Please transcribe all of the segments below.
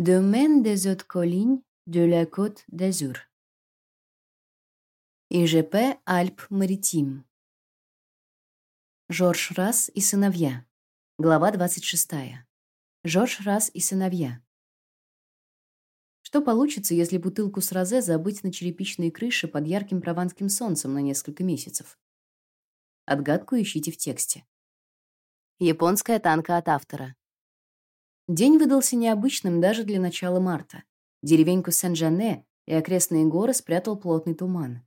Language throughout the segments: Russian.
Domaine des hautes collines de la Côte d'Azur. ИЖП Альп-Маритим. Жорж Расс и сыновья. Глава 26. Жорж Расс и сыновья. Что получится, если бутылку с розе забыть на черепичной крыше под ярким прованским солнцем на несколько месяцев? Отгадку ищите в тексте. Японская танка от автора. День выдался необычным даже для начала марта. Деревеньку Сен-Жане и окрестные горы спрятал плотный туман.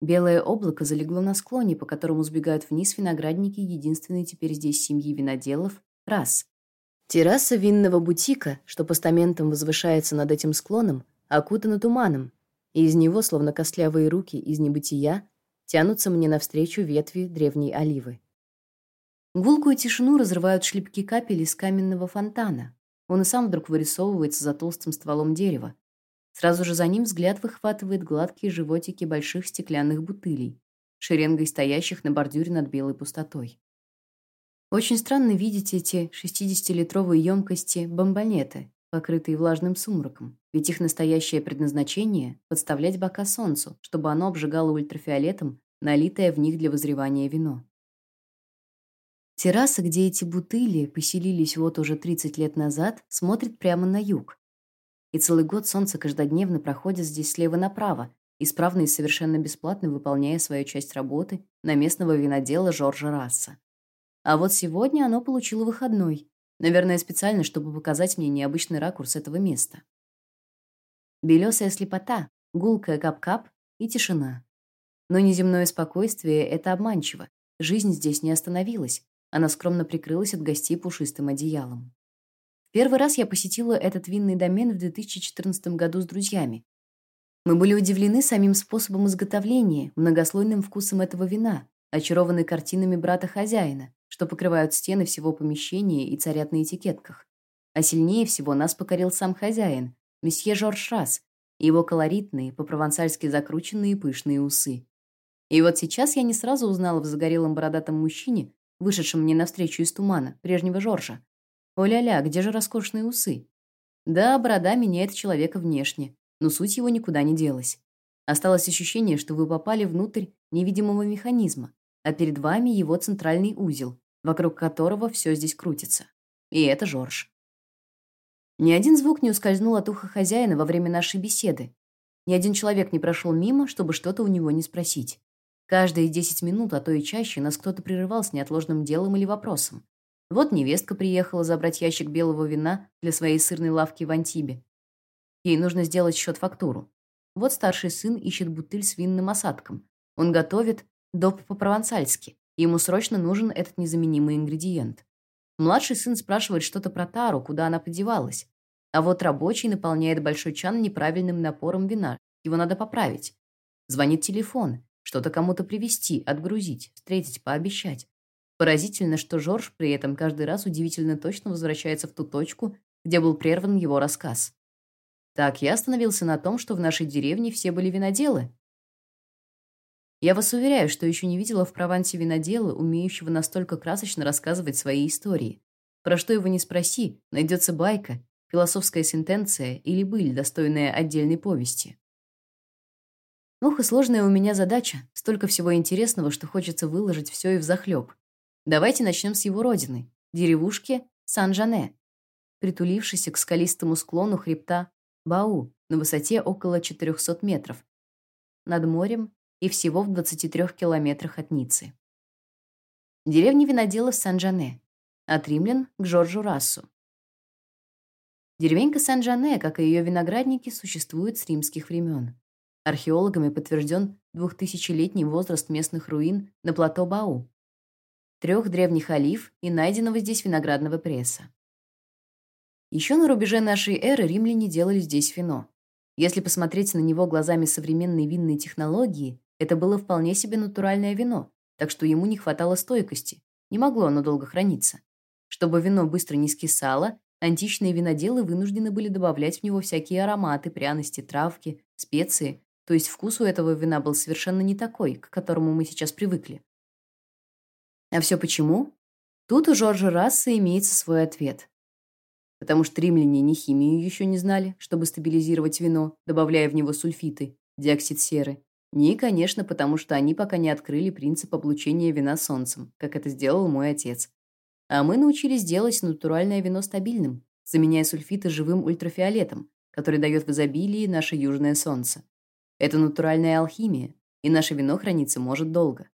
Белое облако залегло на склоне, по которому сбегают вниз виноградники единственной теперь здесь семьи виноделов — раз. Терраса винного бутика, что постаментом возвышается над этим склоном, окутана туманом, и из него, словно костлявые руки из небытия, тянутся мне навстречу ветви древней оливы. Гулкую тишину разрывают шлепки капель из каменного фонтана. Он и сам вдруг вырисовывается за толстым стволом дерева. Сразу же за ним взгляд выхватывает гладкие животики больших стеклянных бутылей, шеренгой стоящих на бордюре над белой пустотой. Очень странно видеть эти 60-литровые емкости бомбонеты, покрытые влажным сумраком, ведь их настоящее предназначение — подставлять бока солнцу, чтобы оно обжигало ультрафиолетом налитое в них для возревания вино. Терраса, где эти бутыли поселились вот уже 30 лет назад, смотрит прямо на юг. И целый год солнце каждодневно проходит здесь слева направо, исправно и совершенно бесплатно выполняя свою часть работы на местного винодела Жоржа Расса. А вот сегодня оно получило выходной, наверное, специально, чтобы показать мне необычный ракурс этого места. Белесая слепота, гулкая кап-кап и тишина. Но неземное спокойствие — это обманчиво. Жизнь здесь не остановилась, она скромно прикрылась от гостей пушистым одеялом. Первый раз я посетила этот винный домен в 2014 году с друзьями. Мы были удивлены самим способом изготовления, многослойным вкусом этого вина, очарованы картинами брата-хозяина, что покрывают стены всего помещения и царят на этикетках. А сильнее всего нас покорил сам хозяин, месье Жорж Расс, и его колоритные, по-провансальски закрученные пышные усы. И вот сейчас я не сразу узнала в загорелом бородатом мужчине вышедшим мне навстречу из тумана, прежнего Жоржа. О-ля-ля, где же роскошные усы? Да, борода меняет человека внешне, но суть его никуда не делась. Осталось ощущение, что вы попали внутрь невидимого механизма, а перед вами его центральный узел, вокруг которого все здесь крутится. И это Жорж. Ни один звук не ускользнул от уха хозяина во время нашей беседы. Ни один человек не прошел мимо, чтобы что-то у него не спросить. Каждые десять минут, а то и чаще, нас кто-то прерывал с неотложным делом или вопросом. Вот невестка приехала забрать ящик белого вина для своей сырной лавки в Антибе. Ей нужно сделать счет-фактуру. Вот старший сын ищет бутыль с винным осадком. Он готовит доп по-провансальски. Ему срочно нужен этот незаменимый ингредиент. Младший сын спрашивает что-то про тару, куда она подевалась. А вот рабочий наполняет большой чан неправильным напором вина. Его надо поправить. Звонит телефон. Что-то кому-то привезти, отгрузить, встретить, пообещать. Поразительно, что Жорж при этом каждый раз удивительно точно возвращается в ту точку, где был прерван его рассказ. Так я остановился на том, что в нашей деревне все были виноделы. Я вас уверяю, что еще не видела в Провансе винодела, умеющего настолько красочно рассказывать свои истории. Про что его не спроси, найдется байка, философская сентенция или быль, достойная отдельной повести. Ох, и сложная у меня задача. Столько всего интересного, что хочется выложить все и взахлеб. Давайте начнем с его родины, деревушки Сан-Жане, притулившейся к скалистому склону хребта Бау на высоте около 400 метров, над морем и всего в 23 километрах от Ниццы. Деревня виноделов Сан-Жане, от римлян к Жоржу Рассу. Деревенька Сан-Жане, как и ее виноградники, существует с римских времен. Археологами подтвержден двухтысячелетний возраст местных руин на плато Бау, трех древних олив и найденного здесь виноградного пресса. Еще на рубеже нашей эры римляне делали здесь вино. Если посмотреть на него глазами современной винной технологии, это было вполне себе натуральное вино, так что ему не хватало стойкости, не могло оно долго храниться. Чтобы вино быстро не скисало, античные виноделы вынуждены были добавлять в него всякие ароматы, пряности, травки, специи, то есть вкус у этого вина был совершенно не такой, к которому мы сейчас привыкли. А все почему? Тут у Жоржа Расса имеется свой ответ. потому что римляне ни химию еще не знали, чтобы стабилизировать вино, добавляя в него сульфиты, диоксид серы, ни, конечно, потому что они пока не открыли принцип облучения вина солнцем, как это сделал мой отец. А мы научились делать натуральное вино стабильным, заменяя сульфиты живым ультрафиолетом, который дает в изобилии наше южное солнце. Это натуральная алхимия, и наше вино храниться может долго.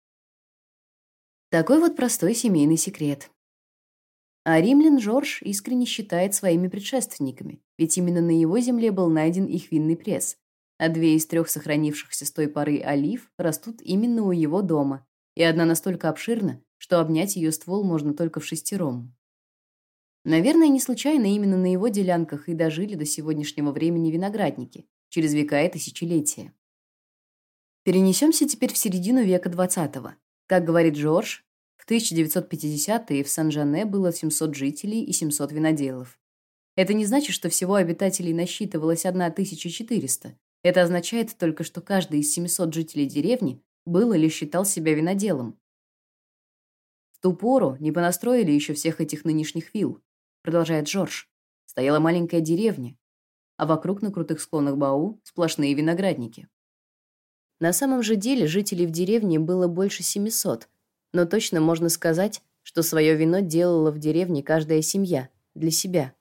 Такой вот простой семейный секрет. А римлян Жорж искренне считает своими предшественниками, ведь именно на его земле был найден их винный пресс, а две из трех сохранившихся с той поры олив растут именно у его дома, и одна настолько обширна, что обнять ее ствол можно только в шестером. Наверное, не случайно именно на его делянках и дожили до сегодняшнего времени виноградники, через века и тысячелетия. Перенесемся теперь в середину века XX. Как говорит Жорж, 1950-е в Сан-Жане было 700 жителей и 700 виноделов. Это не значит, что всего обитателей насчитывалось 1400. Это означает только, что каждый из 700 жителей деревни был или считал себя виноделом. В ту пору не понастроили еще всех этих нынешних вилл, продолжает Жорж. Стояла маленькая деревня, а вокруг на крутых склонах Бау сплошные виноградники. На самом же деле жителей в деревне было больше 700, но точно можно сказать, что свое вино делала в деревне каждая семья для себя.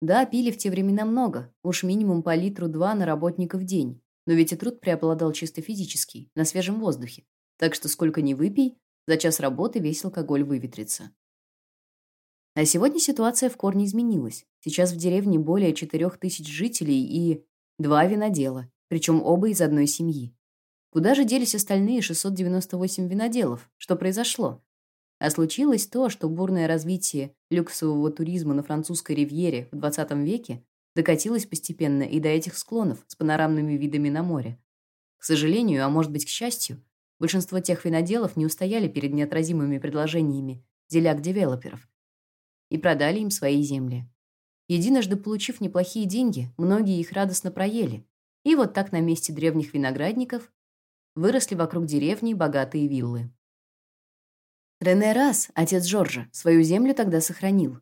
Да, пили в те времена много, уж минимум по литру два на работника в день, но ведь и труд преобладал чисто физический, на свежем воздухе. Так что сколько ни выпей, за час работы весь алкоголь выветрится. А сегодня ситуация в корне изменилась. Сейчас в деревне более четырех тысяч жителей и два винодела, причем оба из одной семьи. Куда же делись остальные 698 виноделов? Что произошло? А случилось то, что бурное развитие люксового туризма на французской ривьере в 20 веке докатилось постепенно и до этих склонов с панорамными видами на море. К сожалению, а может быть, к счастью, большинство тех виноделов не устояли перед неотразимыми предложениями деляк-девелоперов и продали им свои земли. Единожды получив неплохие деньги, многие их радостно проели. И вот так на месте древних виноградников выросли вокруг деревни богатые виллы. Рене Рас, отец Жоржа, свою землю тогда сохранил.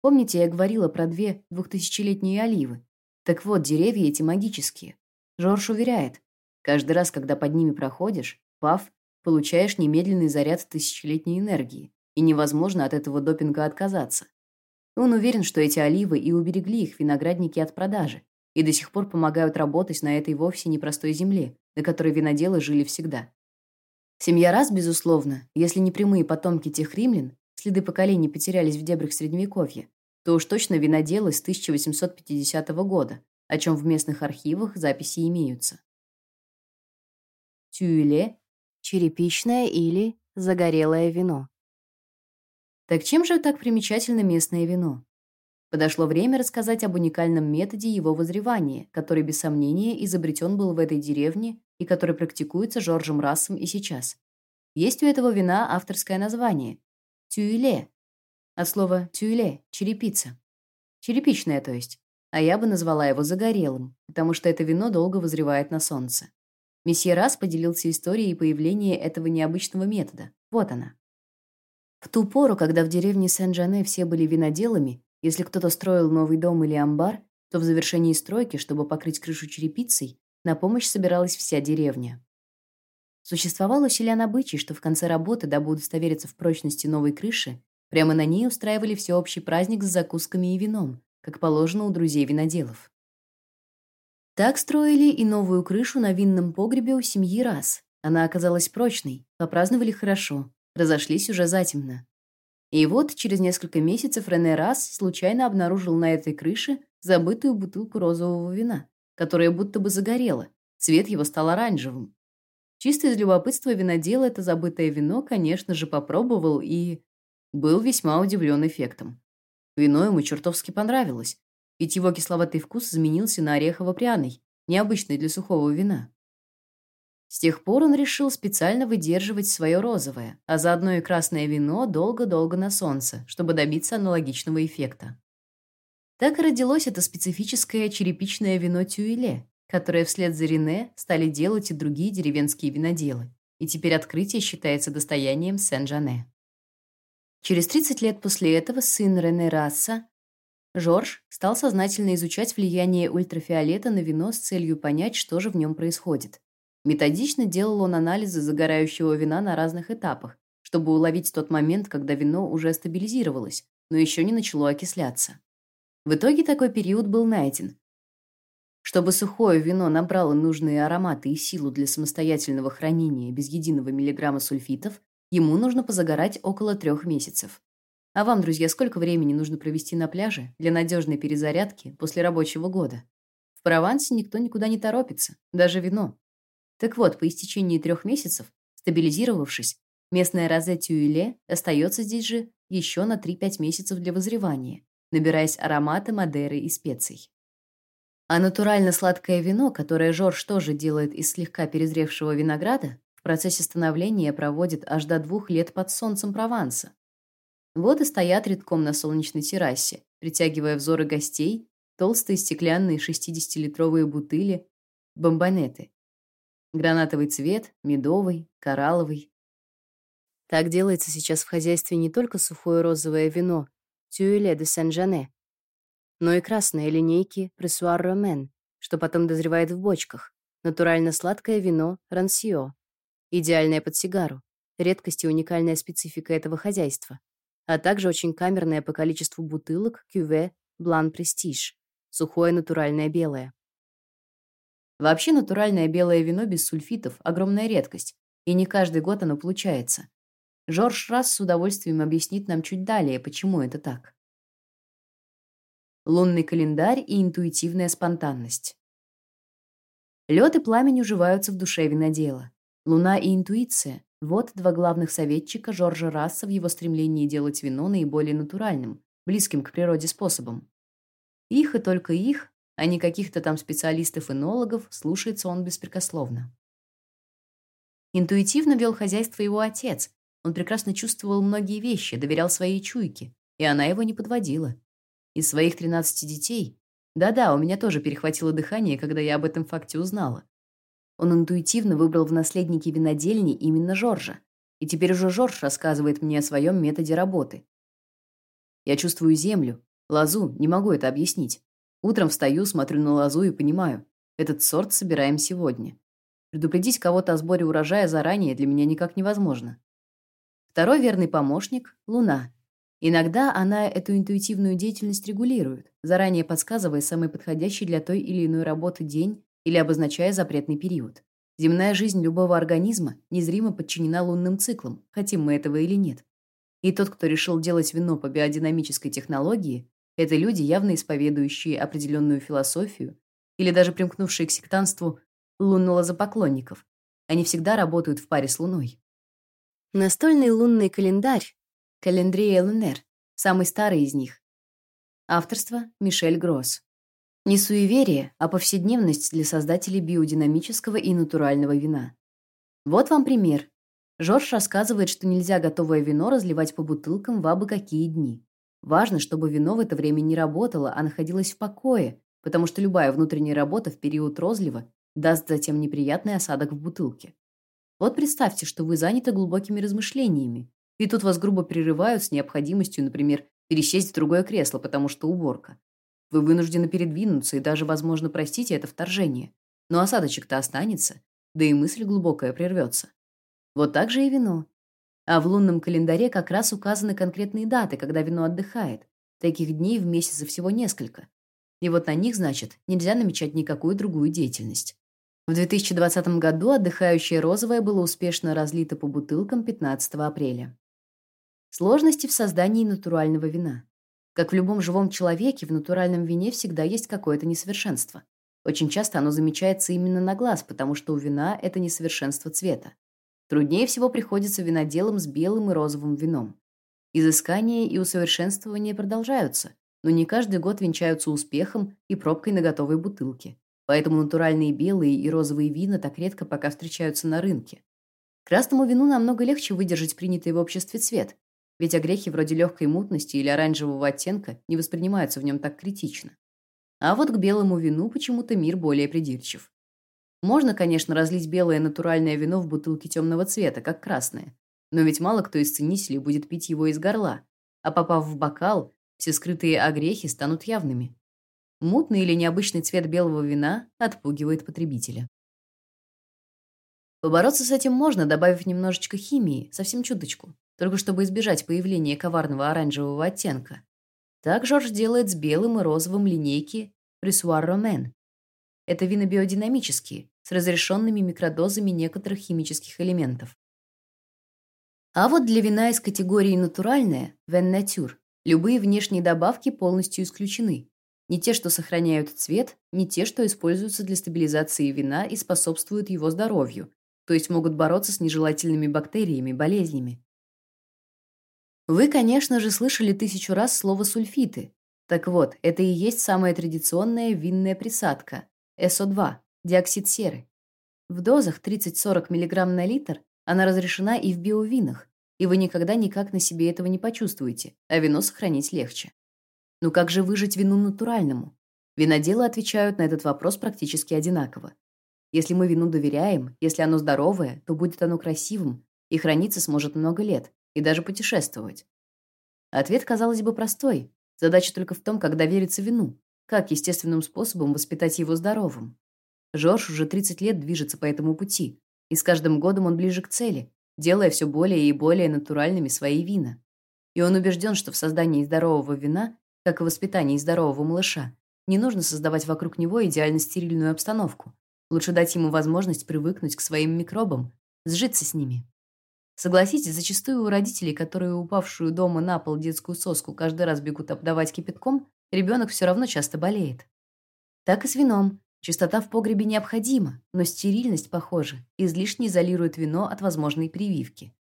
Помните, я говорила про две двухтысячелетние оливы? Так вот, деревья эти магические. Жорж уверяет, каждый раз, когда под ними проходишь, пав, получаешь немедленный заряд тысячелетней энергии, и невозможно от этого допинга отказаться. Он уверен, что эти оливы и уберегли их виноградники от продажи, и до сих пор помогают работать на этой вовсе непростой земле, на которой виноделы жили всегда. Семья раз, безусловно, если не прямые потомки тех римлян, следы поколений потерялись в дебрях Средневековья, то уж точно виноделы с 1850 года, о чем в местных архивах записи имеются. Тюйле – черепичное или загорелое вино. Так чем же так примечательно местное вино? Подошло время рассказать об уникальном методе его возревания, который, без сомнения, изобретен был в этой деревне и который практикуется Жоржем Рассом и сейчас. Есть у этого вина авторское название – тюйле, от слова тюйле – черепица. Черепичное, то есть. А я бы назвала его загорелым, потому что это вино долго возревает на солнце. Месье Расс поделился историей появления этого необычного метода. Вот она. В ту пору, когда в деревне Сен-Жане все были виноделами, если кто-то строил новый дом или амбар, то в завершении стройки, чтобы покрыть крышу черепицей, на помощь собиралась вся деревня. Существовал у селян обычай, что в конце работы, дабы удостовериться в прочности новой крыши, прямо на ней устраивали всеобщий праздник с закусками и вином, как положено у друзей виноделов. Так строили и новую крышу на винном погребе у семьи раз. Она оказалась прочной, попраздновали хорошо, разошлись уже затемно. И вот через несколько месяцев Рене раз случайно обнаружил на этой крыше забытую бутылку розового вина, которая будто бы загорела. Цвет его стал оранжевым. Чисто из любопытства винодела это забытое вино, конечно же, попробовал и был весьма удивлен эффектом. Вино ему чертовски понравилось, ведь его кисловатый вкус изменился на орехово-пряный, необычный для сухого вина. С тех пор он решил специально выдерживать свое розовое, а заодно и красное вино долго-долго на солнце, чтобы добиться аналогичного эффекта. Так и родилось это специфическое черепичное вино Тюиле, которое вслед за Рене стали делать и другие деревенские виноделы, и теперь открытие считается достоянием Сен-Жане. Через 30 лет после этого сын Рене Расса, Жорж стал сознательно изучать влияние ультрафиолета на вино с целью понять, что же в нем происходит. Методично делал он анализы загорающего вина на разных этапах, чтобы уловить тот момент, когда вино уже стабилизировалось, но еще не начало окисляться. В итоге такой период был найден. Чтобы сухое вино набрало нужные ароматы и силу для самостоятельного хранения без единого миллиграмма сульфитов, ему нужно позагорать около трех месяцев. А вам, друзья, сколько времени нужно провести на пляже для надежной перезарядки после рабочего года? В Провансе никто никуда не торопится, даже вино. Так вот, по истечении трех месяцев, стабилизировавшись, местная розе Тюиле остается здесь же еще на 3-5 месяцев для вызревания, набираясь аромата Мадеры и специй. А натурально сладкое вино, которое Жорж тоже делает из слегка перезревшего винограда, в процессе становления проводит аж до двух лет под солнцем Прованса, вот и стоят редком на солнечной террасе, притягивая взоры гостей, толстые стеклянные 60-литровые бутыли, бомбонеты. Гранатовый цвет, медовый, коралловый. Так делается сейчас в хозяйстве не только сухое розовое вино Тюэле де Сен-Жане, но и красные линейки Прессуар Ромен, что потом дозревает в бочках, натурально сладкое вино Рансио, идеальное под сигару, редкость и уникальная специфика этого хозяйства. А также очень камерное по количеству бутылок кюве Блан Престиж, сухое натуральное белое. Вообще натуральное белое вино без сульфитов огромная редкость, и не каждый год оно получается. Жорж Расс с удовольствием объяснит нам чуть далее, почему это так. Лунный календарь и интуитивная спонтанность. Лед и пламень уживаются в душе винодела. Луна и интуиция вот два главных советчика Жоржа Расса в его стремлении делать вино наиболее натуральным, близким к природе способом. Их и только их, а не каких-то там специалистов-энологов, слушается он беспрекословно. Интуитивно вел хозяйство его отец. Он прекрасно чувствовал многие вещи, доверял своей чуйке, и она его не подводила. Из своих 13 детей да-да, у меня тоже перехватило дыхание, когда я об этом факте узнала. Он интуитивно выбрал в наследники винодельни именно Жоржа. И теперь уже Жорж рассказывает мне о своем методе работы. Я чувствую землю, лозу, не могу это объяснить. Утром встаю, смотрю на лозу и понимаю, этот сорт собираем сегодня. Предупредить кого-то о сборе урожая заранее для меня никак невозможно. Второй верный помощник — Луна. Иногда она эту интуитивную деятельность регулирует, заранее подсказывая самый подходящий для той или иной работы день или обозначая запретный период. Земная жизнь любого организма незримо подчинена лунным циклам, хотим мы этого или нет. И тот, кто решил делать вино по биодинамической технологии, это люди, явно исповедующие определенную философию или даже примкнувшие к сектанству луннолозопоклонников. Они всегда работают в паре с Луной. Настольный лунный календарь, календрия Лунер, самый старый из них. Авторство Мишель Гросс. Не суеверие, а повседневность для создателей биодинамического и натурального вина. Вот вам пример. Жорж рассказывает, что нельзя готовое вино разливать по бутылкам в абы какие дни. Важно, чтобы вино в это время не работало, а находилось в покое, потому что любая внутренняя работа в период розлива даст затем неприятный осадок в бутылке. Вот представьте, что вы заняты глубокими размышлениями, и тут вас грубо прерывают с необходимостью, например, пересесть в другое кресло, потому что уборка. Вы вынуждены передвинуться и даже, возможно, простите это вторжение. Но осадочек-то останется, да и мысль глубокая прервется. Вот так же и вино. А в лунном календаре как раз указаны конкретные даты, когда вино отдыхает. Таких дней в месяце всего несколько. И вот на них, значит, нельзя намечать никакую другую деятельность. В 2020 году отдыхающее розовое было успешно разлито по бутылкам 15 апреля. Сложности в создании натурального вина. Как в любом живом человеке, в натуральном вине всегда есть какое-то несовершенство. Очень часто оно замечается именно на глаз, потому что у вина это несовершенство цвета. Труднее всего приходится виноделам с белым и розовым вином. Изыскания и усовершенствования продолжаются, но не каждый год венчаются успехом и пробкой на готовой бутылке. Поэтому натуральные белые и розовые вина так редко пока встречаются на рынке. Красному вину намного легче выдержать принятый в обществе цвет, ведь огрехи вроде легкой мутности или оранжевого оттенка не воспринимаются в нем так критично. А вот к белому вину почему-то мир более придирчив. Можно, конечно, разлить белое натуральное вино в бутылке темного цвета, как красное, но ведь мало кто из ценителей будет пить его из горла, а попав в бокал, все скрытые огрехи станут явными. Мутный или необычный цвет белого вина отпугивает потребителя. Побороться с этим можно, добавив немножечко химии, совсем чуточку, только чтобы избежать появления коварного оранжевого оттенка. Так Жорж делает с белым и розовым линейки Пресуар Ромен. Это вина биодинамические, с разрешенными микродозами некоторых химических элементов. А вот для вина из категории натуральное, Вен Натюр, любые внешние добавки полностью исключены. Не те, что сохраняют цвет, не те, что используются для стабилизации вина и способствуют его здоровью, то есть могут бороться с нежелательными бактериями, болезнями. Вы, конечно же, слышали тысячу раз слово сульфиты. Так вот, это и есть самая традиционная винная присадка СО2, диоксид серы. В дозах 30-40 мг на литр она разрешена и в биовинах, и вы никогда никак на себе этого не почувствуете, а вино сохранить легче. Ну как же выжить вину натуральному? Виноделы отвечают на этот вопрос практически одинаково. Если мы вину доверяем, если оно здоровое, то будет оно красивым и храниться сможет много лет, и даже путешествовать. Ответ, казалось бы, простой. Задача только в том, как довериться вину, как естественным способом воспитать его здоровым. Жорж уже 30 лет движется по этому пути, и с каждым годом он ближе к цели, делая все более и более натуральными свои вина. И он убежден, что в создании здорового вина, как и воспитании здорового малыша, не нужно создавать вокруг него идеально стерильную обстановку. Лучше дать ему возможность привыкнуть к своим микробам, сжиться с ними. Согласитесь, зачастую у родителей, которые упавшую дома на пол детскую соску каждый раз бегут обдавать кипятком, ребенок все равно часто болеет. Так и с вином. Чистота в погребе необходима, но стерильность, похоже, излишне изолирует вино от возможной прививки.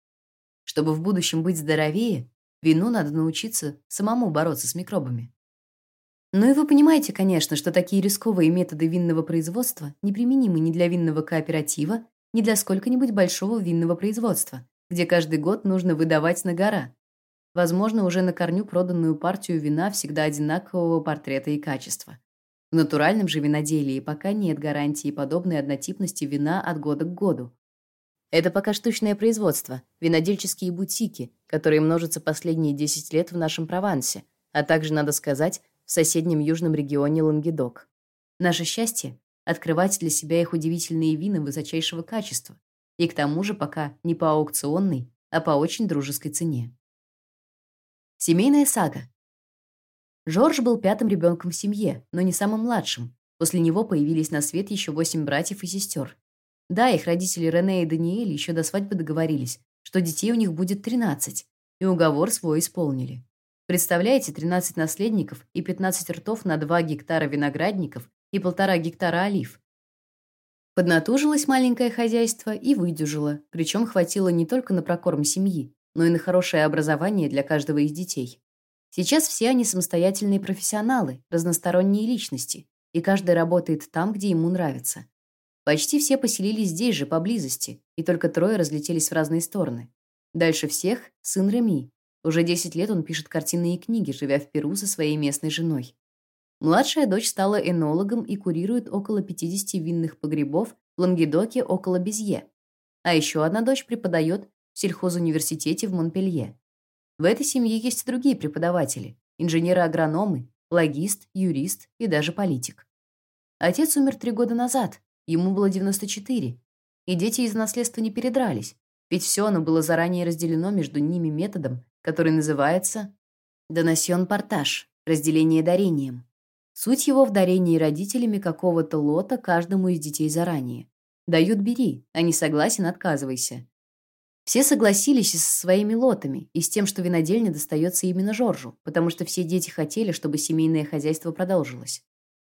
Чтобы в будущем быть здоровее, вину надо научиться самому бороться с микробами. Ну и вы понимаете, конечно, что такие рисковые методы винного производства неприменимы ни для винного кооператива, ни для сколько-нибудь большого винного производства, где каждый год нужно выдавать на гора. Возможно, уже на корню проданную партию вина всегда одинакового портрета и качества. В натуральном же виноделии пока нет гарантии подобной однотипности вина от года к году. Это пока штучное производство, винодельческие бутики, которые множатся последние 10 лет в нашем Провансе, а также, надо сказать, в соседнем южном регионе Лангедок. Наше счастье — открывать для себя их удивительные вина высочайшего качества, и к тому же пока не по аукционной, а по очень дружеской цене. Семейная сага. Жорж был пятым ребенком в семье, но не самым младшим. После него появились на свет еще восемь братьев и сестер. Да, их родители Рене и Даниэль еще до свадьбы договорились, что детей у них будет 13, и уговор свой исполнили. Представляете, 13 наследников и 15 ртов на 2 гектара виноградников и полтора гектара олив. Поднатужилось маленькое хозяйство и выдюжило, причем хватило не только на прокорм семьи, но и на хорошее образование для каждого из детей. Сейчас все они самостоятельные профессионалы, разносторонние личности, и каждый работает там, где ему нравится. Почти все поселились здесь же, поблизости, и только трое разлетелись в разные стороны. Дальше всех — сын Реми. Уже 10 лет он пишет картины и книги, живя в Перу со своей местной женой. Младшая дочь стала энологом и курирует около 50 винных погребов в Лангедоке около Безье. А еще одна дочь преподает в сельхозуниверситете в Монпелье. В этой семье есть и другие преподаватели: инженеры-агрономы, логист, юрист и даже политик. Отец умер три года назад, ему было 94, и дети из наследства не передрались, ведь все оно было заранее разделено между ними методом, который называется «доносьон-портаж» — разделение дарением. Суть его в дарении родителями какого-то лота каждому из детей заранее. Дают — бери, а не согласен — отказывайся. Все согласились со своими лотами и с тем, что винодельня достается именно Жоржу, потому что все дети хотели, чтобы семейное хозяйство продолжилось.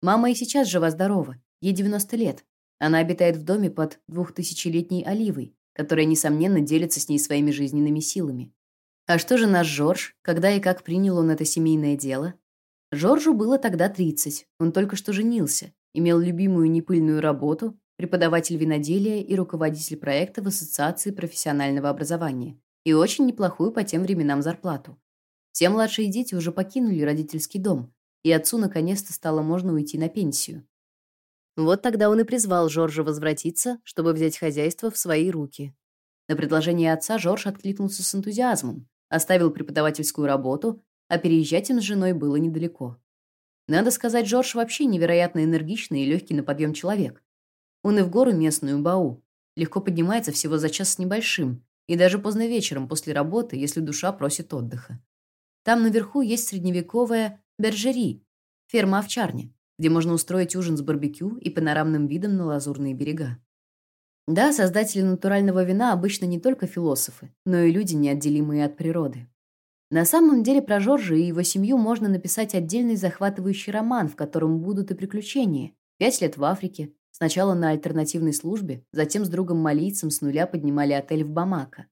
Мама и сейчас жива-здорова, ей 90 лет. Она обитает в доме под двухтысячелетней оливой, которая, несомненно, делится с ней своими жизненными силами. А что же наш Жорж, когда и как принял он это семейное дело? Жоржу было тогда 30, он только что женился, имел любимую непыльную работу, преподаватель виноделия и руководитель проекта в Ассоциации профессионального образования, и очень неплохую по тем временам зарплату. Все младшие дети уже покинули родительский дом, и отцу наконец-то стало можно уйти на пенсию. Вот тогда он и призвал Жоржа возвратиться, чтобы взять хозяйство в свои руки. На предложение отца Жорж откликнулся с энтузиазмом, оставил преподавательскую работу, а переезжать им с женой было недалеко. Надо сказать, Джордж вообще невероятно энергичный и легкий на подъем человек. Он и в гору местную Бау легко поднимается всего за час с небольшим, и даже поздно вечером после работы, если душа просит отдыха. Там наверху есть средневековая бержери, ферма-овчарня, где можно устроить ужин с барбекю и панорамным видом на лазурные берега. Да, создатели натурального вина обычно не только философы, но и люди, неотделимые от природы. На самом деле про Жоржа и его семью можно написать отдельный захватывающий роман, в котором будут и приключения. Пять лет в Африке, сначала на альтернативной службе, затем с другом-малийцем с нуля поднимали отель в Бамако.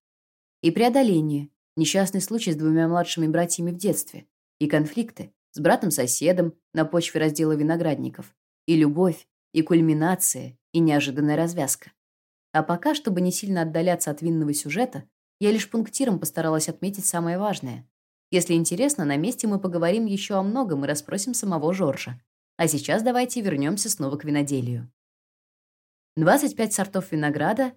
И преодоление, несчастный случай с двумя младшими братьями в детстве, и конфликты с братом-соседом на почве раздела виноградников, и любовь, и кульминация, и неожиданная развязка. А пока, чтобы не сильно отдаляться от винного сюжета, я лишь пунктиром постаралась отметить самое важное. Если интересно, на месте мы поговорим еще о многом и расспросим самого Жоржа. А сейчас давайте вернемся снова к виноделию. 25 сортов винограда,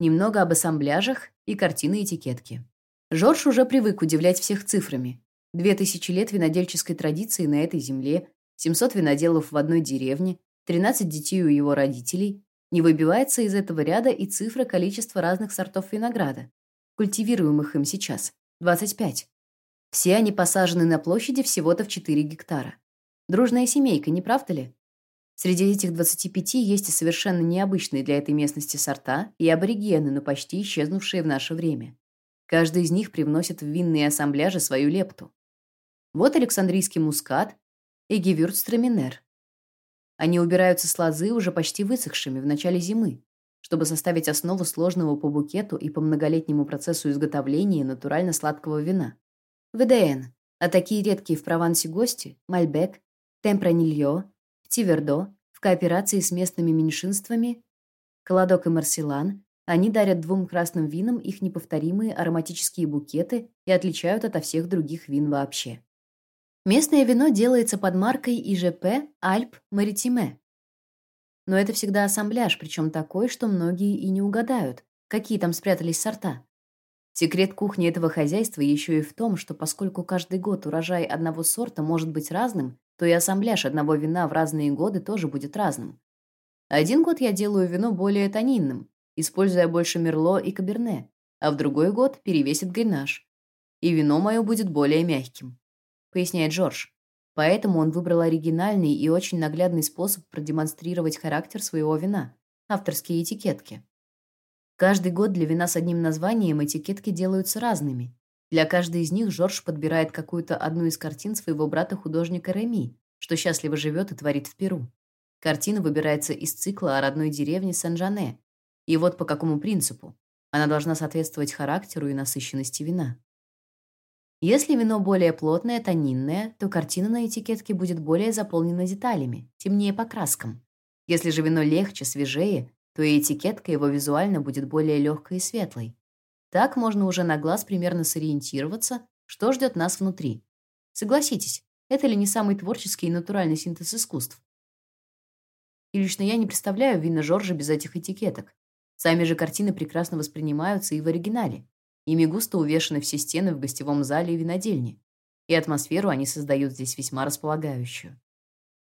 немного об ассамбляжах и картины этикетки. Жорж уже привык удивлять всех цифрами. Две тысячи лет винодельческой традиции на этой земле, 700 виноделов в одной деревне, 13 детей у его родителей, не выбивается из этого ряда и цифра количества разных сортов винограда, культивируемых им сейчас – 25. Все они посажены на площади всего-то в 4 гектара. Дружная семейка, не правда ли? Среди этих 25 есть и совершенно необычные для этой местности сорта, и аборигены, но почти исчезнувшие в наше время. Каждый из них привносит в винные ассамбляжи свою лепту. Вот Александрийский мускат и Гевюрцтраминер. Они убираются с лозы уже почти высохшими в начале зимы, чтобы составить основу сложного по букету и по многолетнему процессу изготовления натурально-сладкого вина. ВДН, а такие редкие в Провансе гости – Мальбек, Темпранильо, Тивердо, в кооперации с местными меньшинствами, Колодок и Марселан, они дарят двум красным винам их неповторимые ароматические букеты и отличают ото всех других вин вообще. Местное вино делается под маркой ИЖП Альп Маритиме. Но это всегда ассамбляж, причем такой, что многие и не угадают, какие там спрятались сорта. Секрет кухни этого хозяйства еще и в том, что поскольку каждый год урожай одного сорта может быть разным, то и ассамбляж одного вина в разные годы тоже будет разным. Один год я делаю вино более тонинным, используя больше мерло и каберне, а в другой год перевесит гренаж. И вино мое будет более мягким поясняет Джордж. Поэтому он выбрал оригинальный и очень наглядный способ продемонстрировать характер своего вина авторские этикетки. Каждый год для вина с одним названием этикетки делаются разными. Для каждой из них Жорж подбирает какую-то одну из картин своего брата-художника Реми, что счастливо живет и творит в Перу. Картина выбирается из цикла о родной деревне Сан-Жане. И вот по какому принципу. Она должна соответствовать характеру и насыщенности вина. Если вино более плотное, тонинное, то картина на этикетке будет более заполнена деталями, темнее по краскам. Если же вино легче, свежее, то и этикетка его визуально будет более легкой и светлой. Так можно уже на глаз примерно сориентироваться, что ждет нас внутри. Согласитесь, это ли не самый творческий и натуральный синтез искусств? И лично я не представляю вина Жоржа без этих этикеток. Сами же картины прекрасно воспринимаются и в оригинале. Ими густо увешаны все стены в гостевом зале и винодельне, и атмосферу они создают здесь весьма располагающую.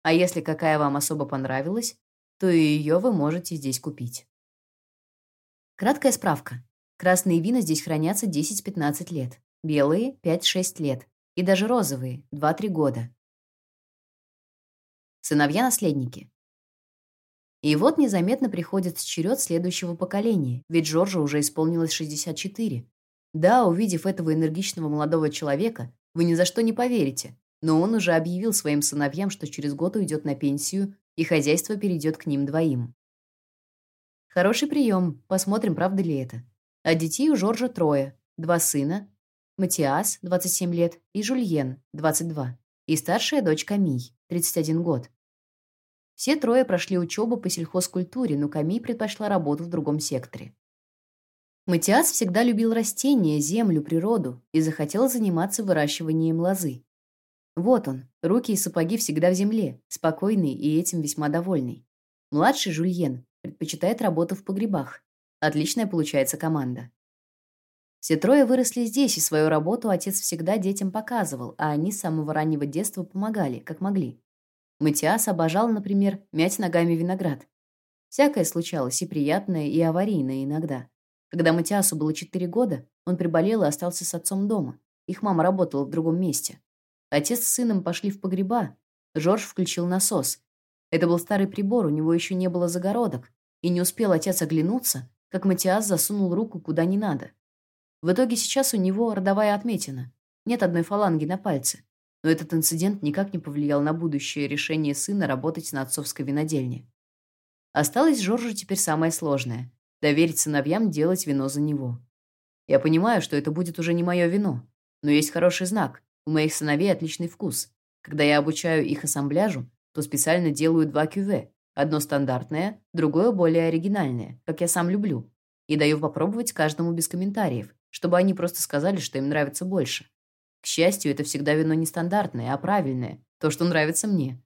А если какая вам особо понравилась, то и ее вы можете здесь купить. Краткая справка. Красные вина здесь хранятся 10-15 лет, белые — 5-6 лет, и даже розовые — 2-3 года. Сыновья-наследники. И вот незаметно приходит черед следующего поколения, ведь Джорджу уже исполнилось 64, да, увидев этого энергичного молодого человека, вы ни за что не поверите, но он уже объявил своим сыновьям, что через год уйдет на пенсию, и хозяйство перейдет к ним двоим. Хороший прием, посмотрим, правда ли это. А детей у Жоржа трое. Два сына, Матиас, 27 лет, и Жульен, 22, и старшая дочь Камий, 31 год. Все трое прошли учебу по сельхозкультуре, но Камий предпочла работу в другом секторе. Матиас всегда любил растения, землю, природу и захотел заниматься выращиванием лозы. Вот он, руки и сапоги всегда в земле, спокойный и этим весьма довольный. Младший Жульен предпочитает работу в погребах. Отличная получается команда. Все трое выросли здесь, и свою работу отец всегда детям показывал, а они с самого раннего детства помогали, как могли. Матиас обожал, например, мять ногами виноград. Всякое случалось, и приятное, и аварийное иногда. Когда Матиасу было 4 года, он приболел и остался с отцом дома. Их мама работала в другом месте. Отец с сыном пошли в погреба. Жорж включил насос. Это был старый прибор, у него еще не было загородок. И не успел отец оглянуться, как Матиас засунул руку куда не надо. В итоге сейчас у него родовая отметина. Нет одной фаланги на пальце. Но этот инцидент никак не повлиял на будущее решение сына работать на отцовской винодельне. Осталось Жоржу теперь самое сложное — доверить сыновьям делать вино за него. Я понимаю, что это будет уже не мое вино, но есть хороший знак. У моих сыновей отличный вкус. Когда я обучаю их ассамбляжу, то специально делаю два кюве. Одно стандартное, другое более оригинальное, как я сам люблю. И даю попробовать каждому без комментариев, чтобы они просто сказали, что им нравится больше. К счастью, это всегда вино не стандартное, а правильное, то, что нравится мне.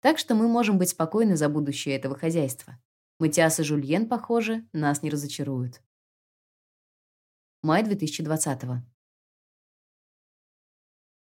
Так что мы можем быть спокойны за будущее этого хозяйства. Матиас и Жульен, похоже, нас не разочаруют. Май 2020 -го.